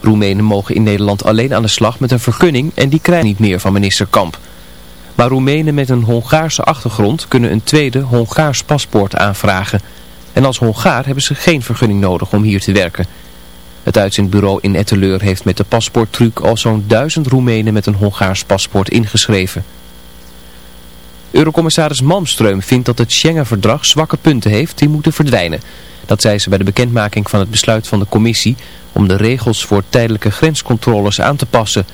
Roemenen mogen in Nederland alleen aan de slag met een vergunning en die krijgen niet meer van minister Kamp. Maar Roemenen met een Hongaarse achtergrond kunnen een tweede Hongaars paspoort aanvragen. En als Hongaar hebben ze geen vergunning nodig om hier te werken. Het uitzendbureau in Etteleur heeft met de paspoorttruc al zo'n duizend Roemenen met een Hongaars paspoort ingeschreven. Eurocommissaris Malmström vindt dat het Schengen-verdrag zwakke punten heeft die moeten verdwijnen. Dat zei ze bij de bekendmaking van het besluit van de commissie om de regels voor tijdelijke grenscontroles aan te passen.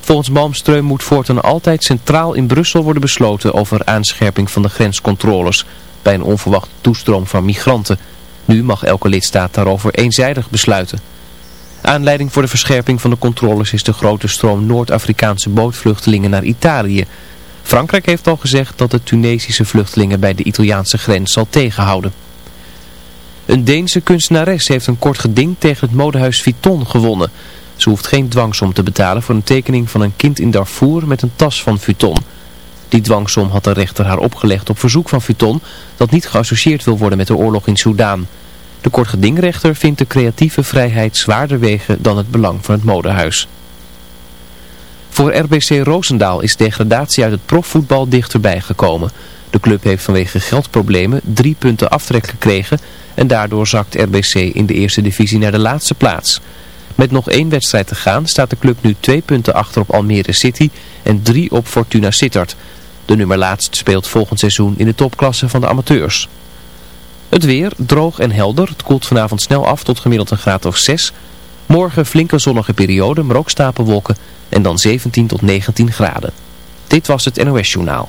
Volgens Malmström moet voortaan altijd centraal in Brussel worden besloten over aanscherping van de grenscontroles bij een onverwachte toestroom van migranten. Nu mag elke lidstaat daarover eenzijdig besluiten. Aanleiding voor de verscherping van de controles is de grote stroom Noord-Afrikaanse bootvluchtelingen naar Italië. Frankrijk heeft al gezegd dat de Tunesische vluchtelingen bij de Italiaanse grens zal tegenhouden. Een Deense kunstenares heeft een kort geding tegen het modehuis Vuitton gewonnen. Ze hoeft geen dwangsom te betalen voor een tekening van een kind in Darfur met een tas van Vuitton. Die dwangsom had de rechter haar opgelegd op verzoek van Vuitton dat niet geassocieerd wil worden met de oorlog in Soudaan. De kortgedingrechter vindt de creatieve vrijheid zwaarder wegen dan het belang van het modehuis. Voor RBC Roosendaal is degradatie uit het profvoetbal dichterbij gekomen. De club heeft vanwege geldproblemen drie punten aftrek gekregen en daardoor zakt RBC in de eerste divisie naar de laatste plaats. Met nog één wedstrijd te gaan staat de club nu twee punten achter op Almere City en drie op Fortuna Sittard. De nummer laatst speelt volgend seizoen in de topklasse van de amateurs. Het weer, droog en helder. Het koelt vanavond snel af tot gemiddeld een graad of 6. Morgen flinke zonnige periode, maar ook stapelwolken en dan 17 tot 19 graden. Dit was het NOS Journaal.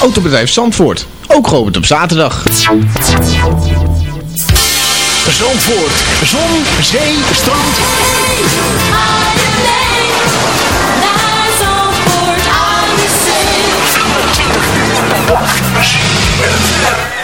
Autobedrijf Zandvoort. Ook geopend op zaterdag. Zandvoort. Zon, zee, strand. Zandvoort.